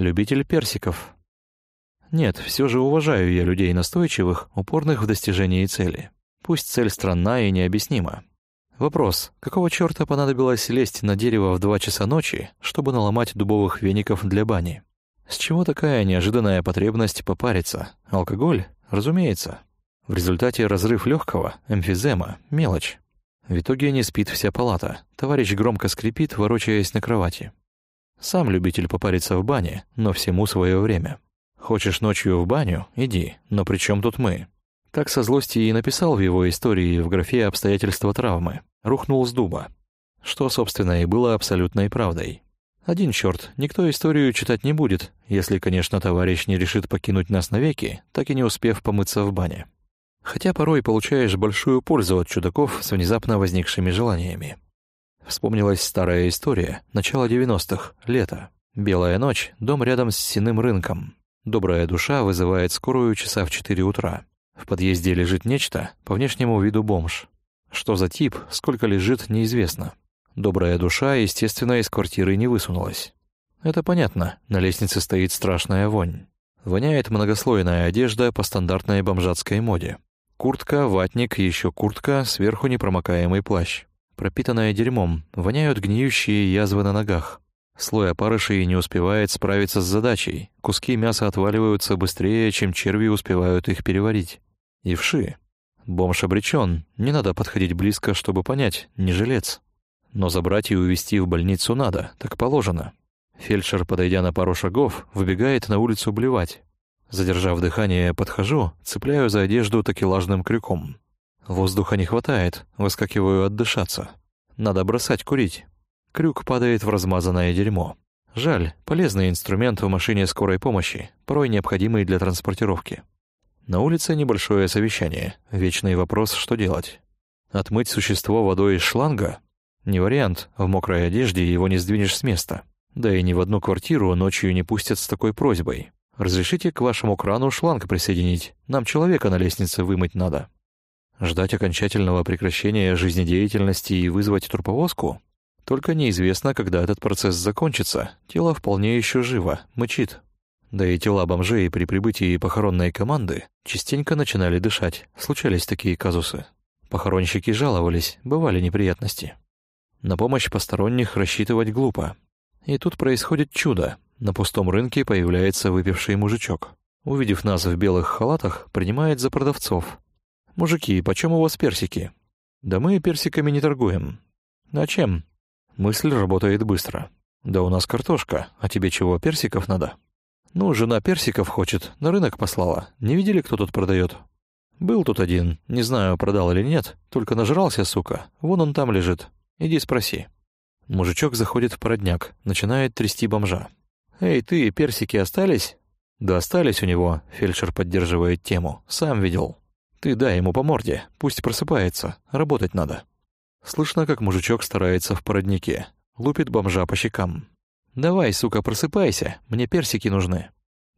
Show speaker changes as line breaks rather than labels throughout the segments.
Любитель персиков. Нет, все же уважаю я людей настойчивых, упорных в достижении цели. Пусть цель странна и необъяснима. Вопрос, какого чёрта понадобилось лезть на дерево в два часа ночи, чтобы наломать дубовых веников для бани? С чего такая неожиданная потребность попариться? Алкоголь? Разумеется. В результате разрыв легкого, эмфизема, мелочь. В итоге не спит вся палата. Товарищ громко скрипит, ворочаясь на кровати. Сам любитель попариться в бане, но всему свое время. Хочешь ночью в баню? Иди. Но при чем тут мы? Так со злости и написал в его истории в графе «Обстоятельства травмы». Рухнул с дуба. Что, собственно, и было абсолютной правдой. Один черт, никто историю читать не будет, если, конечно, товарищ не решит покинуть нас навеки, так и не успев помыться в бане. Хотя порой получаешь большую пользу от чудаков с внезапно возникшими желаниями. Вспомнилась старая история, начало 90-х, лето. Белая ночь, дом рядом с синым рынком. Добрая душа вызывает скорую часа в 4 утра. В подъезде лежит нечто, по внешнему виду бомж. Что за тип, сколько лежит, неизвестно. Добрая душа, естественно, из квартиры не высунулась. Это понятно, на лестнице стоит страшная вонь. Воняет многослойная одежда по стандартной бомжатской моде. Куртка, ватник, еще куртка, сверху непромокаемый плащ. Пропитанная дерьмом, воняют гниющие язвы на ногах. Слой опарышей не успевает справиться с задачей. Куски мяса отваливаются быстрее, чем черви успевают их переварить. И вши. Бомж обречен, не надо подходить близко, чтобы понять, не жилец. Но забрать и увезти в больницу надо, так положено. Фельдшер, подойдя на пару шагов, выбегает на улицу блевать. Задержав дыхание, подхожу, цепляю за одежду такелажным крюком. Воздуха не хватает, выскакиваю отдышаться. Надо бросать курить. Крюк падает в размазанное дерьмо. Жаль, полезный инструмент в машине скорой помощи, порой необходимый для транспортировки. На улице небольшое совещание, вечный вопрос, что делать. Отмыть существо водой из шланга? Не вариант, в мокрой одежде его не сдвинешь с места. Да и ни в одну квартиру ночью не пустят с такой просьбой. «Разрешите к вашему крану шланг присоединить? Нам человека на лестнице вымыть надо». Ждать окончательного прекращения жизнедеятельности и вызвать труповозку? Только неизвестно, когда этот процесс закончится. Тело вполне еще живо, мычит. Да и тела бомжей при прибытии похоронной команды частенько начинали дышать. Случались такие казусы. Похоронщики жаловались, бывали неприятности. На помощь посторонних рассчитывать глупо. И тут происходит чудо. На пустом рынке появляется выпивший мужичок. Увидев нас в белых халатах, принимает за продавцов. «Мужики, почем у вас персики?» «Да мы персиками не торгуем». «А чем?» Мысль работает быстро. «Да у нас картошка, а тебе чего, персиков надо?» «Ну, жена персиков хочет, на рынок послала. Не видели, кто тут продает?» «Был тут один, не знаю, продал или нет, только нажрался, сука. Вон он там лежит. Иди спроси». Мужичок заходит в породняк, начинает трясти бомжа. «Эй, ты, персики остались?» «Да остались у него», — фельдшер поддерживает тему. «Сам видел». «Ты дай ему по морде, пусть просыпается, работать надо». Слышно, как мужичок старается в породнике, лупит бомжа по щекам. «Давай, сука, просыпайся, мне персики нужны».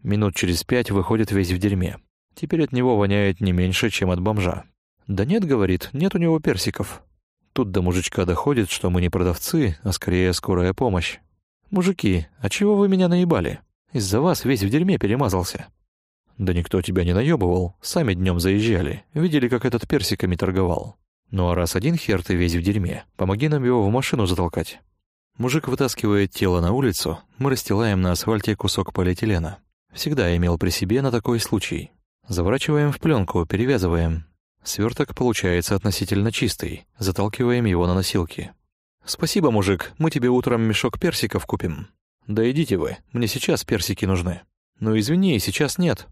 Минут через пять выходит весь в дерьме. Теперь от него воняет не меньше, чем от бомжа. «Да нет, — говорит, — нет у него персиков». Тут до мужичка доходит, что мы не продавцы, а скорее скорая помощь. «Мужики, а чего вы меня наебали? Из-за вас весь в дерьме перемазался». «Да никто тебя не наебывал, сами днем заезжали, видели, как этот персиками торговал. Ну а раз один хер ты весь в дерьме, помоги нам его в машину затолкать». Мужик вытаскивает тело на улицу, мы расстилаем на асфальте кусок полиэтилена. Всегда имел при себе на такой случай. Заворачиваем в пленку, перевязываем, Сверток получается относительно чистый, заталкиваем его на носилки. «Спасибо, мужик, мы тебе утром мешок персиков купим». «Да идите вы, мне сейчас персики нужны». «Ну извини, сейчас нет».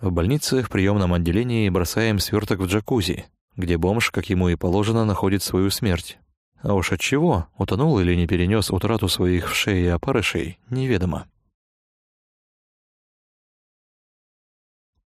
В больнице в приемном отделении бросаем сверток в джакузи, где бомж, как ему и положено, находит свою смерть. А уж от чего, утонул или не перенес утрату своих вшей и опарышей, неведомо.